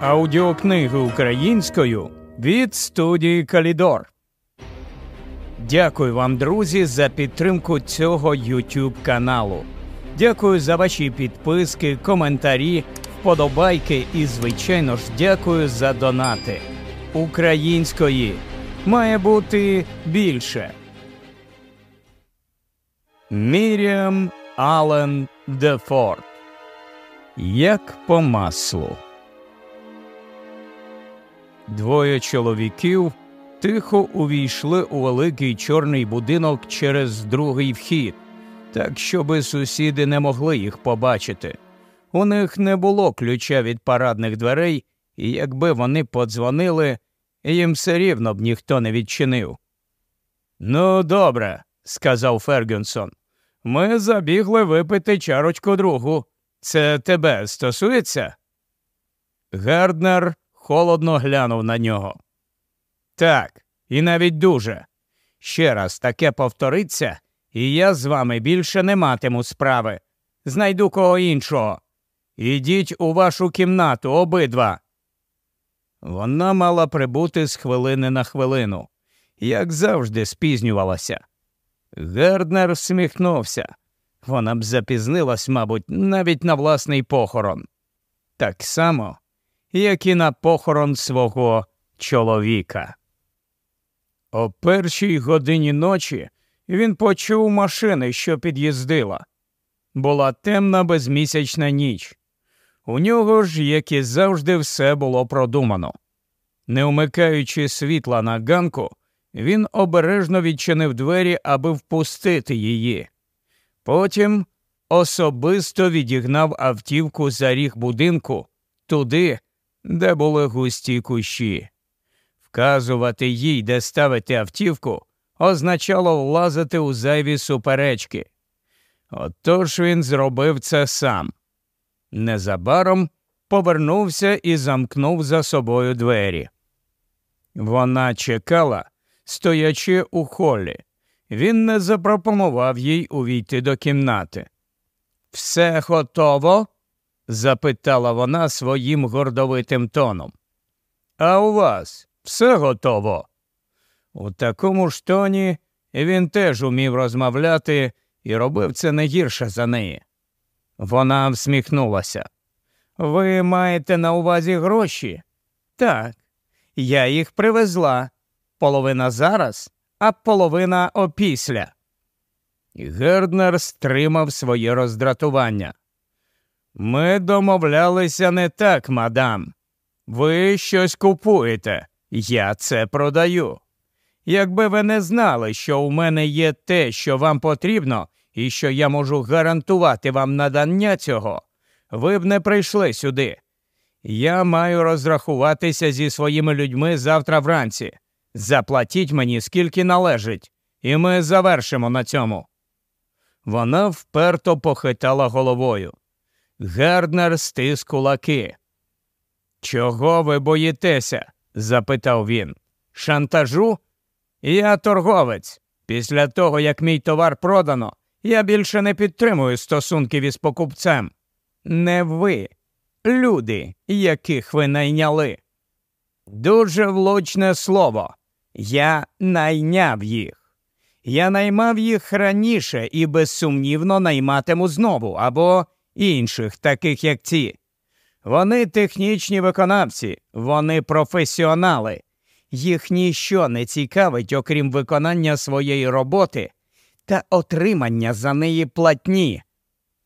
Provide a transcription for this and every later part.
Аудіокниги українською від студії Калідор. Дякую вам, друзі, за підтримку цього YouTube каналу. Дякую за ваші підписки, коментарі, вподобайки і, звичайно ж, дякую за донати. Української має бути більше. Міріам Аллен Дефорд. Як по маслу. Двоє чоловіків тихо увійшли у великий чорний будинок через другий вхід, так щоби сусіди не могли їх побачити. У них не було ключа від парадних дверей, і якби вони подзвонили, їм все рівно б ніхто не відчинив. Ну, добре, сказав Фергюнсон. Ми забігли випити чарочку другу. Це тебе стосується? Гарднер холодно глянув на нього. Так, і навіть дуже. Ще раз таке повториться, і я з вами більше не матиму справи. Знайду кого іншого. Ідіть у вашу кімнату обидва. Вона мала прибути з хвилини на хвилину, як завжди спізнювалася. Герднер всміхнувся. Вона б запізнилась, мабуть, навіть на власний похорон. Так само, як і на похорон свого чоловіка. О першій годині ночі він почув машини, що під'їздила. Була темна безмісячна ніч. У нього ж, як і завжди, все було продумано. Не вмикаючи світла на ганку, він обережно відчинив двері, аби впустити її. Потім особисто відігнав автівку за ріг будинку туди, де були густі кущі. Вказувати їй, де ставити автівку, означало влазити у зайві суперечки. Отож він зробив це сам. Незабаром повернувся і замкнув за собою двері. Вона чекала, стоячи у холі. Він не запропонував їй увійти до кімнати. Все готово? Запитала вона своїм гордовитим тоном. А у вас все готово? У такому ж тоні він теж умів розмовляти і робив це не гірше за неї. Вона всміхнулася. Ви маєте на увазі гроші? Так, я їх привезла. Половина зараз, а половина опісля. Герднер стримав своє роздратування. Ми домовлялися не так, мадам. Ви щось купуєте, я це продаю. Якби ви не знали, що у мене є те, що вам потрібно, і що я можу гарантувати вам надання цього, ви б не прийшли сюди. Я маю розрахуватися зі своїми людьми завтра вранці. Заплатіть мені скільки належить, і ми завершимо на цьому. Вона вперто похитала головою. Герднер стис кулаки. Чого ви боїтеся? запитав він. Шантажу? Я торговець. Після того, як мій товар продано, я більше не підтримую стосунків із покупцем. Не ви, люди, яких ви найняли. Дуже влучне слово. Я найняв їх. Я наймав їх раніше і безсумнівно найматиму знову або інших, таких як ці. Вони технічні виконавці, вони професіонали. Їх ніщо не цікавить, окрім виконання своєї роботи та отримання за неї платні.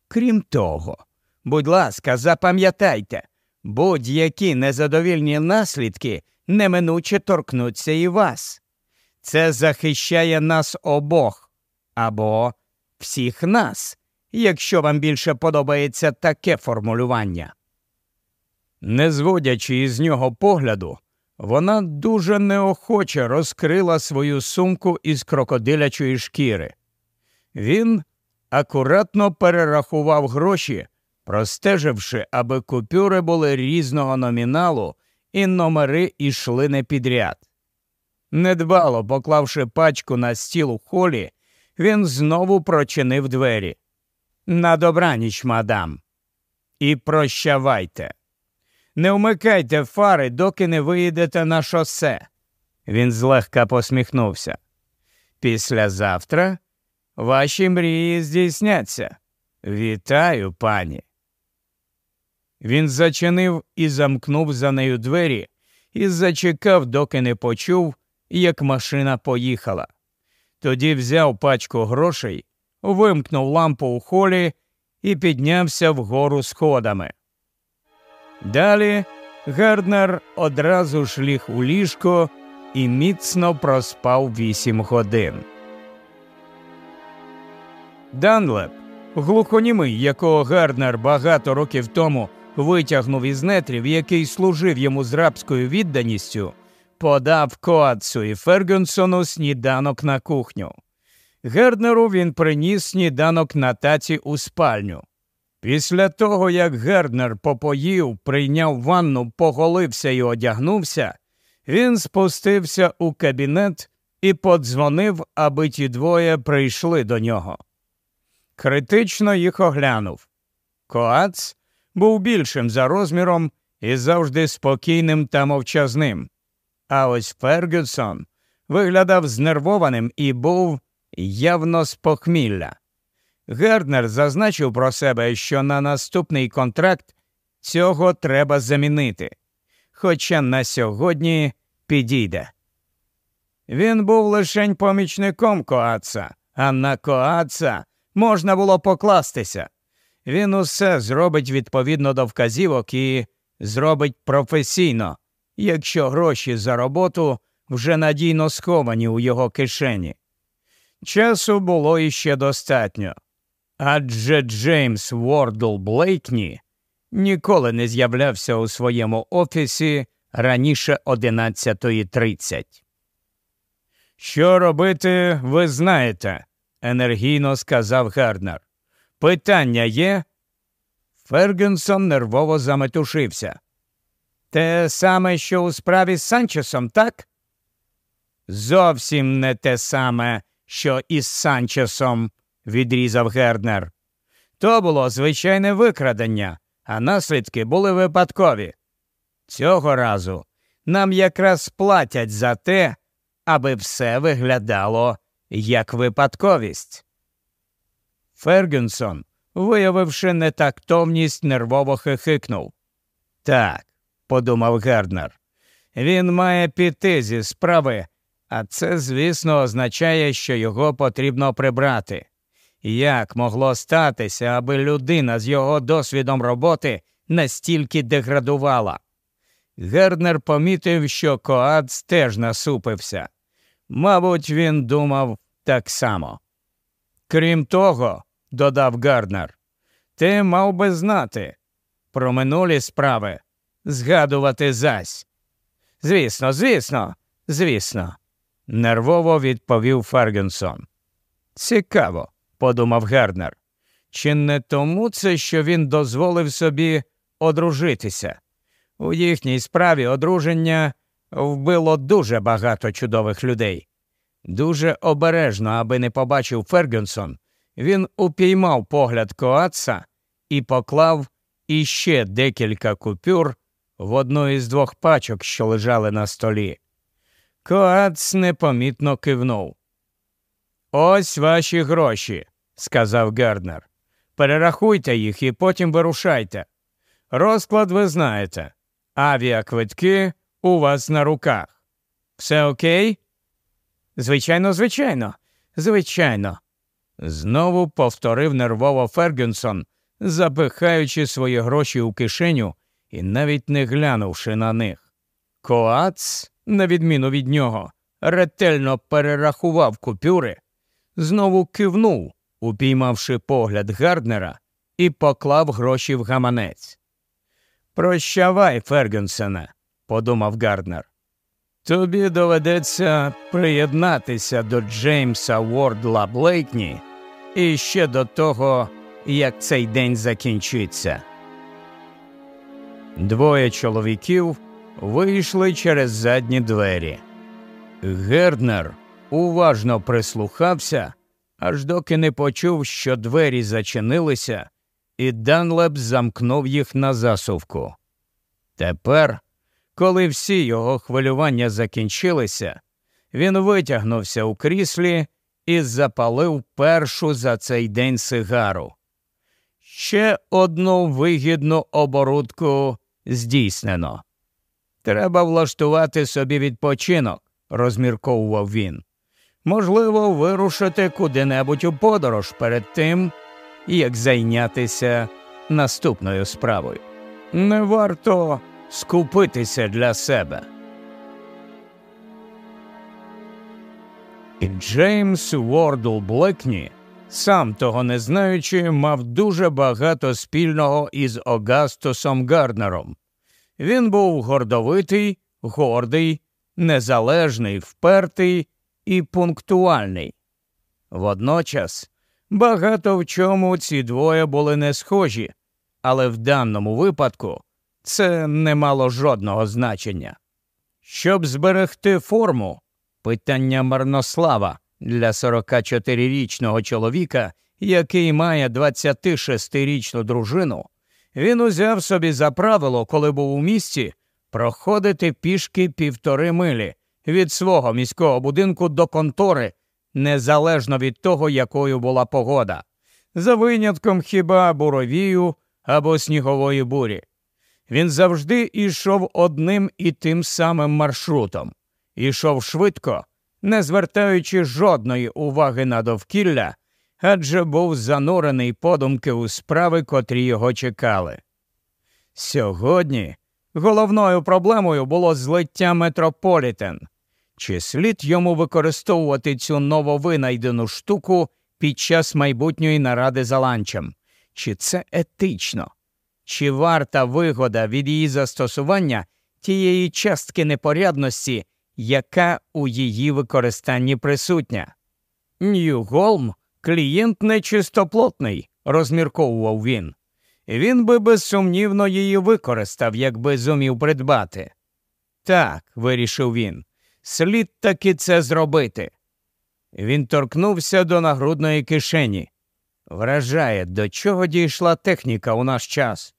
Крім того, будь ласка, запам'ятайте, будь-які незадовільні наслідки неминуче торкнуться і вас. Це захищає нас обох або всіх нас, якщо вам більше подобається таке формулювання. Не зводячи із нього погляду, вона дуже неохоче розкрила свою сумку із крокодилячої шкіри. Він акуратно перерахував гроші, простеживши, аби купюри були різного номіналу і номери йшли не підряд. Недбало поклавши пачку на стіл у холі, він знову прочинив двері. На добраніч, мадам. І прощавайте. Не вмикайте фари, доки не виїдете на шосе. Він злегка посміхнувся. Післязавтра ваші мрії здійсняться. Вітаю, пані. Він зачинив і замкнув за нею двері і зачекав, доки не почув, як машина поїхала. Тоді взяв пачку грошей, вимкнув лампу у холі і піднявся вгору сходами. Далі Гарднер одразу ж ліг у ліжко і міцно проспав вісім годин. Данлеп, глухонімий, якого Гарднер багато років тому витягнув із нетрів, який служив йому з рабською відданістю, подав Коатсу і Фергюнсону сніданок на кухню. Герднеру він приніс сніданок на таці у спальню. Після того, як Герднер попоїв, прийняв ванну, поголився і одягнувся, він спустився у кабінет і подзвонив, аби ті двоє прийшли до нього. Критично їх оглянув. Коац був більшим за розміром і завжди спокійним та мовчазним. А ось Фергюсон виглядав знервованим і був явно з похмілля. Герднер зазначив про себе, що на наступний контракт цього треба замінити, хоча на сьогодні підійде. Він був лишень помічником Коаца, а на Коаца можна було покластися. Він усе зробить відповідно до вказівок і зробить професійно, якщо гроші за роботу вже надійно сховані у його кишені. Часу було іще достатньо. Адже Джеймс Вордл Блейкні ніколи не з'являвся у своєму офісі раніше 11.30. Що робити, ви знаєте, енергійно сказав Гарднер. Питання є. Фергюнсон нервово заметушився. Те саме, що у справі з Санчесом, так? Зовсім не те саме, що із Санчесом, відрізав Герднер. То було звичайне викрадення, а наслідки були випадкові. Цього разу нам якраз платять за те, аби все виглядало як випадковість. Фергюнсон, виявивши нетактовність, нервово хихикнув. Так, подумав Герднер, він має піти зі справи, а це, звісно, означає, що його потрібно прибрати. Як могло статися, аби людина з його досвідом роботи настільки деградувала? Герднер помітив, що Коац теж насупився. Мабуть, він думав так само. Крім того, додав Гарднер, ти мав би знати про минулі справи, згадувати зась. Звісно, звісно, звісно, нервово відповів Фергюнсон. Цікаво, подумав Гарднер. Чи не тому це, що він дозволив собі одружитися? У їхній справі одруження вбило дуже багато чудових людей. Дуже обережно, аби не побачив Фергюнсон, він упіймав погляд Коатса і поклав іще декілька купюр в одну із двох пачок, що лежали на столі. Коац непомітно кивнув. Ось ваші гроші, сказав Герднер. Перерахуйте їх і потім вирушайте. Розклад ви знаєте. Авіаквитки у вас на руках. Все окей? Звичайно, звичайно, звичайно. Знову повторив нервово Фергюнсон, запихаючи свої гроші у кишеню і навіть не глянувши на них. Коац, на відміну від нього, ретельно перерахував купюри, знову кивнув, упіймавши погляд Гарднера, і поклав гроші в гаманець. Прощавай, Фергюнсене, подумав Гарднер. Тобі доведеться приєднатися до Джеймса Вордла Блейкні і ще до того, як цей день закінчиться. Двоє чоловіків вийшли через задні двері. Герднер уважно прислухався, аж доки не почув, що двері зачинилися, і Данлеп замкнув їх на засувку. Тепер, коли всі його хвилювання закінчилися, він витягнувся у кріслі і запалив першу за цей день сигару. Ще одну вигідну оборудку здійснено. Треба влаштувати собі відпочинок, розмірковував він. Можливо, вирушити куди-небудь у подорож перед тим, як зайнятися наступною справою. Не варто скупитися для себе. І Джеймс Уордл Блекні, сам того не знаючи, мав дуже багато спільного із Огастосом Гарднером. Він був гордовитий, гордий, незалежний, впертий і пунктуальний. Водночас багато в чому ці двоє були не схожі, але в даному випадку це не мало жодного значення. Щоб зберегти форму, питання марнослава для 44-річного чоловіка, який має 26-річну дружину, він узяв собі за правило, коли був у місті, проходити пішки півтори милі від свого міського будинку до контори, незалежно від того, якою була погода, за винятком хіба буровію або снігової бурі. Він завжди йшов одним і тим самим маршрутом, ішов швидко, не звертаючи жодної уваги на довкілля, адже був занурений подумки у справи, котрі його чекали. Сьогодні головною проблемою було злиття Метрополітен. Чи слід йому використовувати цю нововинайдену штуку під час майбутньої наради за ланчем? Чи це етично? Чи варта вигода від її застосування тієї частки непорядності, яка у її використанні присутня? Нью-Голм клієнт нечистоплотний, розмірковував він. Він би безсумнівно її використав, якби зумів придбати. Так, вирішив він, слід таки це зробити. Він торкнувся до нагрудної кишені. Вражає, до чого дійшла техніка у наш час.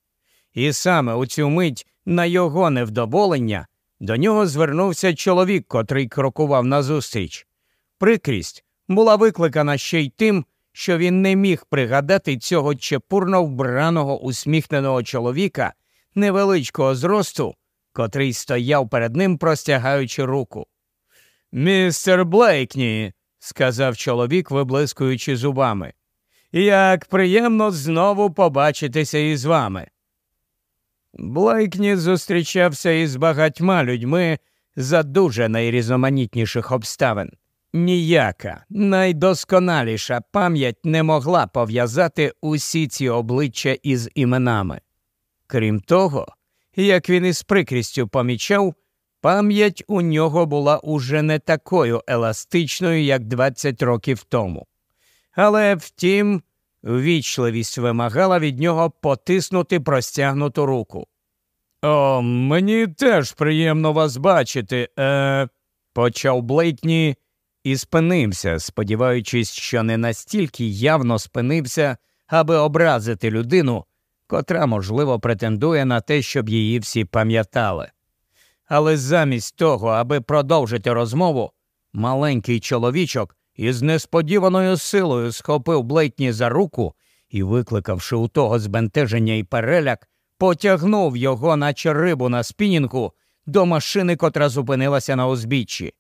І саме у цю мить на його невдоволення до нього звернувся чоловік, котрий крокував назустріч. Прикрість була викликана ще й тим, що він не міг пригадати цього чепурно вбраного усміхненого чоловіка невеличкого зросту, котрий стояв перед ним, простягаючи руку. Містер Блейкні, сказав чоловік, виблискуючи зубами, як приємно знову побачитися із вами. Блейкні зустрічався із багатьма людьми за дуже найрізноманітніших обставин. Ніяка найдосконаліша пам'ять не могла пов'язати усі ці обличчя із іменами. Крім того, як він із прикрістю помічав, пам'ять у нього була уже не такою еластичною, як 20 років тому. Але втім, вічливість вимагала від нього потиснути простягнуту руку. О, мені теж приємно вас бачити, е, почав Блейкні і спинився, сподіваючись, що не настільки явно спинився, аби образити людину, котра, можливо, претендує на те, щоб її всі пам'ятали. Але замість того, аби продовжити розмову, маленький чоловічок із несподіваною силою схопив Блейтні за руку і, викликавши у того збентеження і переляк, потягнув його, наче рибу на спінінгу, до машини, котра зупинилася на узбіччі.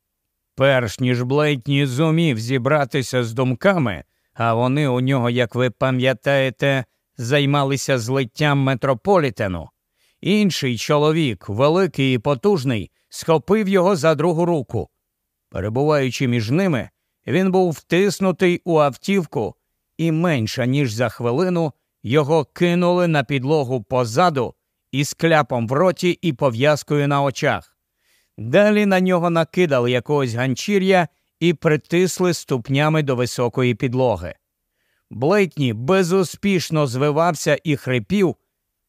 Перш ніж Блейтні зумів зібратися з думками, а вони у нього, як ви пам'ятаєте, займалися злиттям метрополітену. Інший чоловік, великий і потужний, схопив його за другу руку. Перебуваючи між ними, він був втиснутий у автівку, і менше ніж за хвилину його кинули на підлогу позаду із кляпом в роті і пов'язкою на очах. Далі на нього накидали якогось ганчір'я і притисли ступнями до високої підлоги. Блейкні безуспішно звивався і хрипів,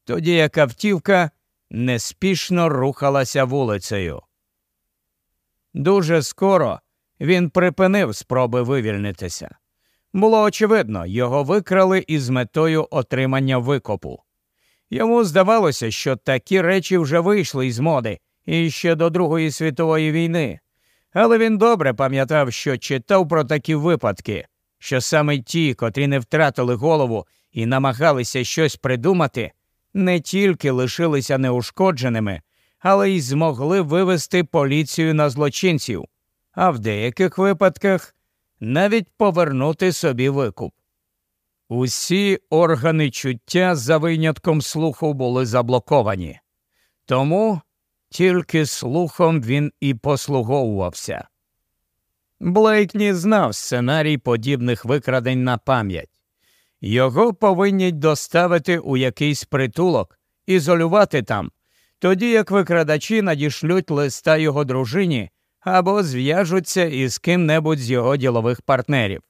тоді як автівка неспішно рухалася вулицею. Дуже скоро він припинив спроби вивільнитися. Було очевидно, його викрали із метою отримання викопу. Йому здавалося, що такі речі вже вийшли із моди і ще до Другої світової війни. Але він добре пам'ятав, що читав про такі випадки, що саме ті, котрі не втратили голову і намагалися щось придумати, не тільки лишилися неушкодженими, але й змогли вивести поліцію на злочинців, а в деяких випадках навіть повернути собі викуп. Усі органи чуття за винятком слуху були заблоковані, тому тільки слухом він і послуговувався. Блейкні знав сценарій подібних викрадень на пам'ять. Його повинні доставити у якийсь притулок, ізолювати там, тоді як викрадачі надішлють листа його дружині або зв'яжуться із ким-небудь з його ділових партнерів.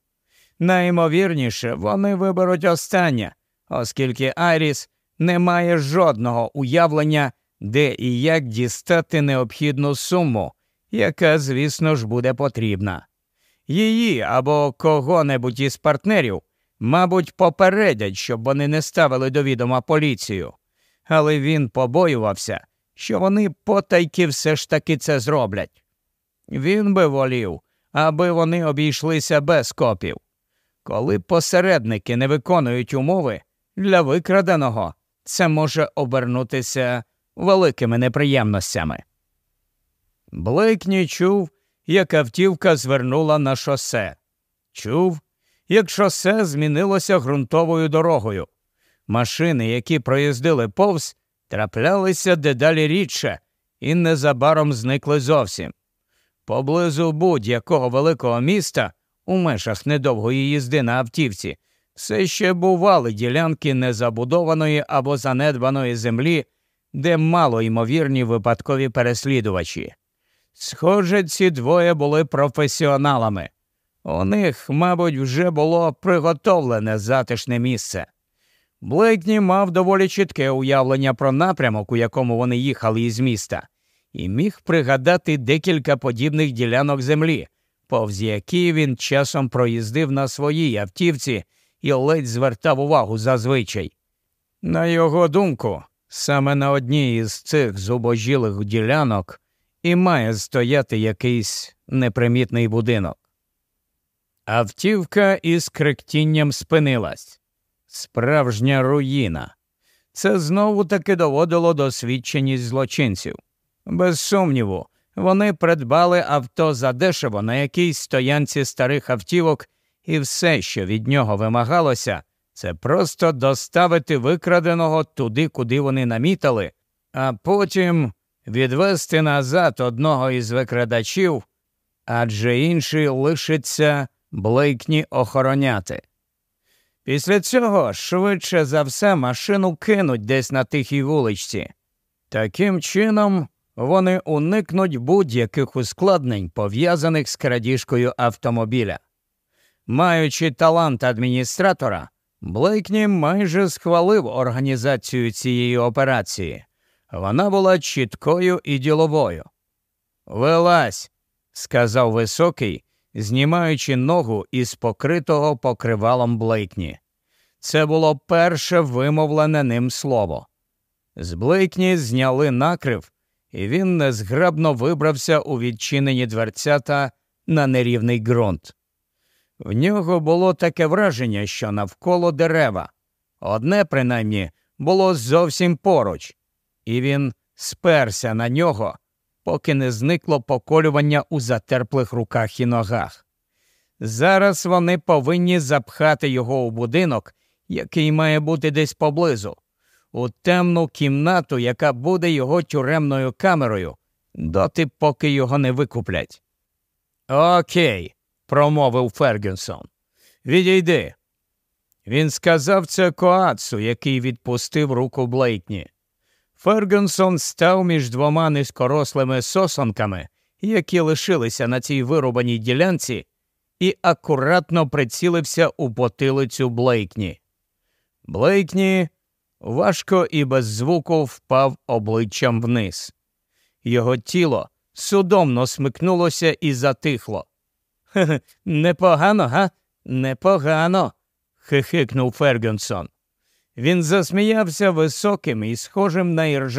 Найімовірніше, вони виберуть останнє, оскільки Айріс не має жодного уявлення, де і як дістати необхідну суму, яка, звісно ж, буде потрібна. Її або кого-небудь із партнерів, мабуть, попередять, щоб вони не ставили до відома поліцію, але він побоювався, що вони потайки все ж таки це зроблять. Він би волів, аби вони обійшлися без копів. Коли посередники не виконують умови для викраденого, це може обернутися великими неприємностями. Блейкні чув, як автівка звернула на шосе. Чув, як шосе змінилося ґрунтовою дорогою. Машини, які проїздили повз, траплялися дедалі рідше і незабаром зникли зовсім. Поблизу будь-якого великого міста у межах недовгої їзди на автівці все ще бували ділянки незабудованої або занедбаної землі, де мало ймовірні випадкові переслідувачі. Схоже, ці двоє були професіоналами. У них, мабуть, вже було приготовлене затишне місце. Блейкні мав доволі чітке уявлення про напрямок, у якому вони їхали із міста, і міг пригадати декілька подібних ділянок землі, повз які він часом проїздив на своїй автівці і ледь звертав увагу зазвичай. На його думку, саме на одній із цих зубожілих ділянок і має стояти якийсь непримітний будинок. Автівка із кректінням спинилась. Справжня руїна. Це знову таки доводило досвідченість злочинців. Без сумніву, вони придбали авто задешево на якійсь стоянці старих автівок, і все, що від нього вимагалося, це просто доставити викраденого туди, куди вони намітали, а потім відвести назад одного із викрадачів, адже інший лишиться блейкні охороняти. Після цього швидше за все машину кинуть десь на тихій вуличці. Таким чином вони уникнуть будь-яких ускладнень, пов'язаних з крадіжкою автомобіля. Маючи талант адміністратора, Блейкні майже схвалив організацію цієї операції. Вона була чіткою і діловою. Вилазь, сказав високий, знімаючи ногу із покритого покривалом Блейкні. Це було перше вимовлене ним слово. З Блейкні зняли накрив, і він незграбно вибрався у відчинені дверцята на нерівний ґрунт. В нього було таке враження, що навколо дерева. Одне, принаймні, було зовсім поруч, і він сперся на нього, поки не зникло поколювання у затерплих руках і ногах. Зараз вони повинні запхати його у будинок, який має бути десь поблизу, у темну кімнату, яка буде його тюремною камерою, доти, поки його не викуплять. Окей, промовив Фергюсон. Відійди. Він сказав це Коацу, який відпустив руку Блейкні. Фергюсон став між двома низькорослими сосонками, які лишилися на цій вирубаній ділянці, і акуратно прицілився у потилицю Блейкні. Блейкні важко і без звуку впав обличчям вниз. Його тіло судомно смикнулося і затихло. Хе, непогано, га? Непогано. хихикнув Фергюсон. Він засміявся високим і схожим на іржа